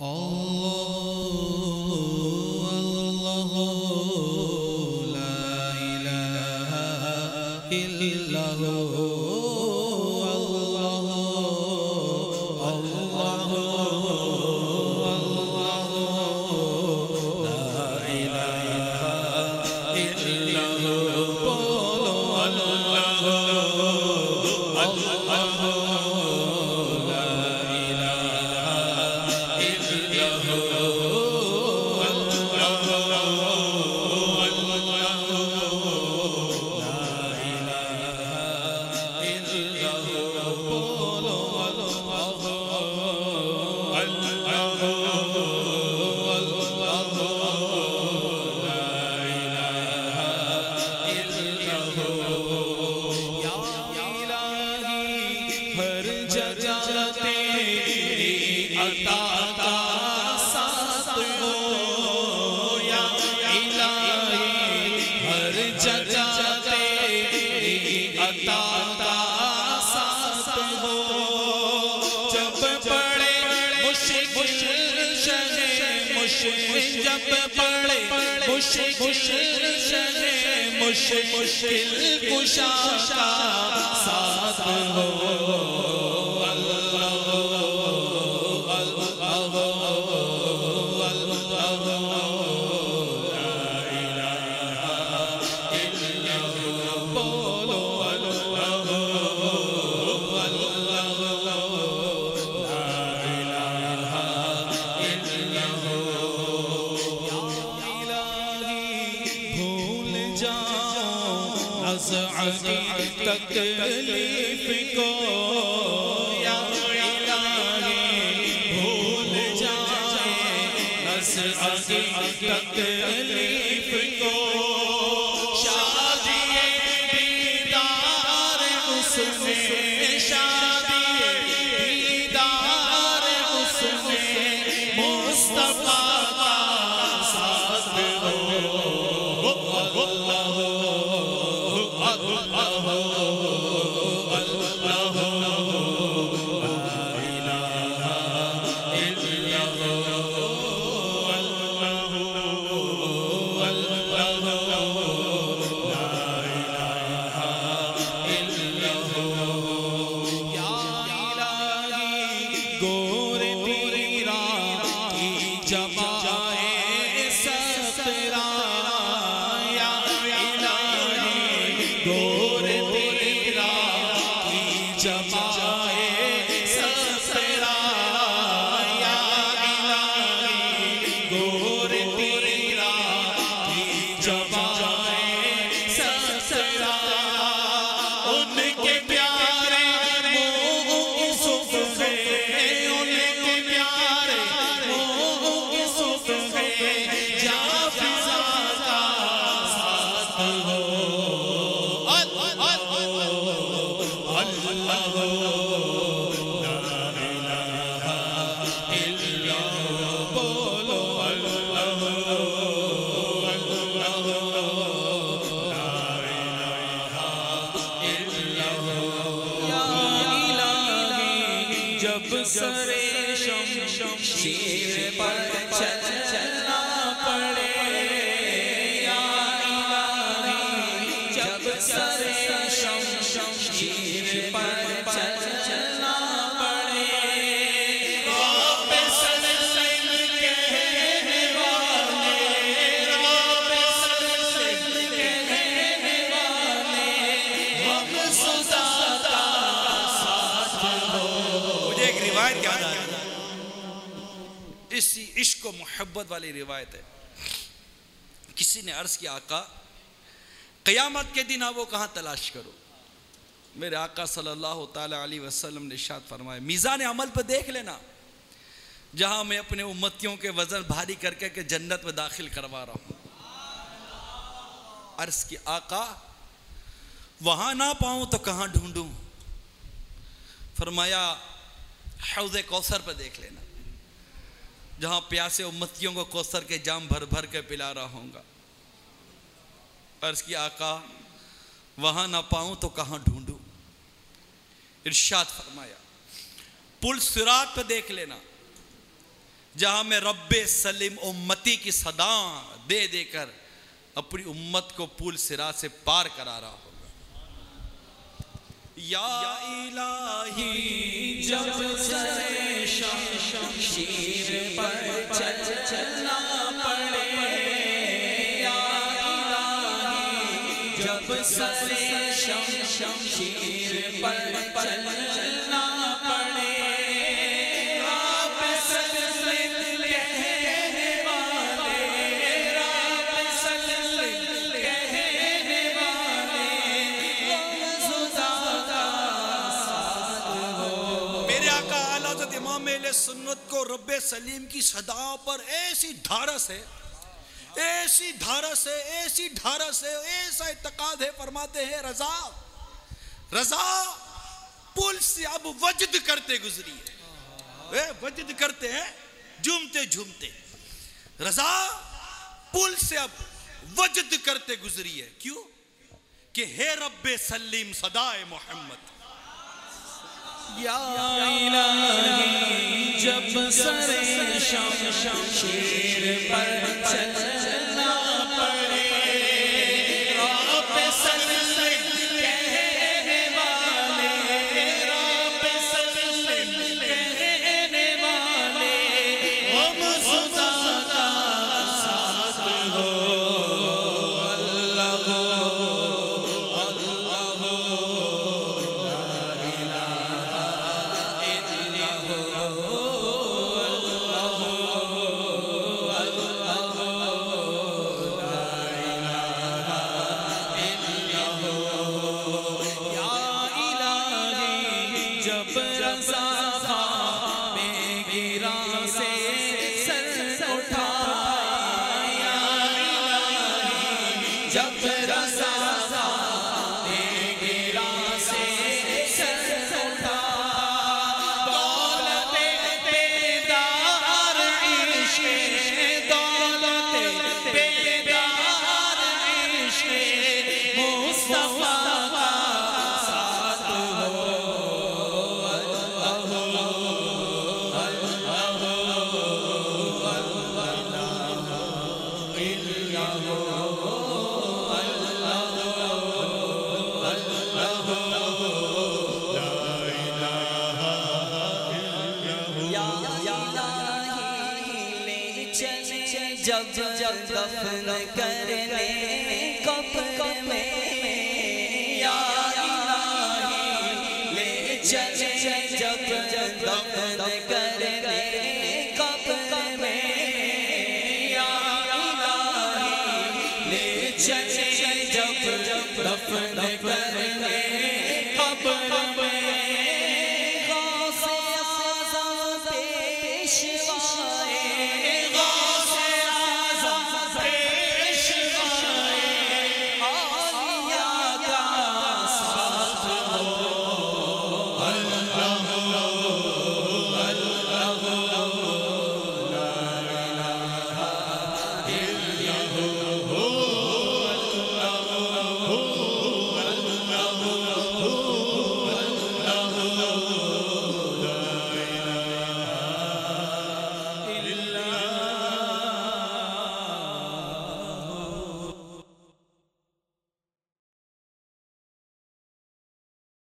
ہر جب پڑے مشکل شہر مشکل کشا کا ساتھ ہو۔ تکلیف کو یا الہی بھول جائے ازعی تکلیف جب سرے شم شم شیر پر چلنا شیر پر چلنا پڑے۔ رب سلسل کہنے والے۔ رب سلسل کہنے والے۔ ہم سزاتا ساتھ ہو مجھے ایک روایت یاد آ رہی ہے۔ اسی عشق و محبت والی روایت ہے۔ کسی نے عرض کیا، آقا، قیامت کے دن آپ وہ کہاں تلاش کرو؟ میرے آقا صلی اللہ تعالی علیہ وسلم نے اشارت فرمایا، میزان عمل پہ دیکھ لینا، جہاں میں اپنے امتیوں کے وزن بھاری کر کے کہ جنت میں داخل کروا رہا ہوں۔ عرض کی، آقا، وہاں نہ پاؤں تو کہاں ڈھونڈوں؟ فرمایا، حوض کوثر پہ دیکھ لینا، جہاں پیاسے امتیوں کو کوثر کے جام بھر بھر کے پلا رہا ہوں گا۔ عرض کی، آقا، وہاں نہ پاؤں تو کہاں ڈھونڈوں؟ ارشاد فرمایا۔ پل سرات پہ دیکھ لینا۔ جہاں میں رب سلیم امتی کی صدا دے دے کر اپنی امت کو پول سرا سے پار کرا رہا ہوگا یا الہی جب سر شمشیر پر جب سر شمشیر پر چلنا پڑے کہنے والے کہنے والے خدا کا میرے آقا اعلیٰ حضرت امام اہل سنت کو رب سلیم کی صدا پر ایسی دھارس ہے ایسی دھارس ہے ایسی دھارس ہے ایسا اعتقاد ہے، فرماتے ہیں رضا رضا پل سے اب وجد کرتے گزری ہے۔ وجد کرتے ہیں، جھومتے جھومتے۔ رضا پل سے اب وجد کرتے گزری ہے۔ کیوں؟ کہ ہے رب سلیم صدائے محمد۔ یا الہی، جب سر شمشیر پر چلنا دفن کرنے قبر میں یا الہی لے چلے جب دفن کرنے قبر میں یا الہی لے چلے جب دفن کرنے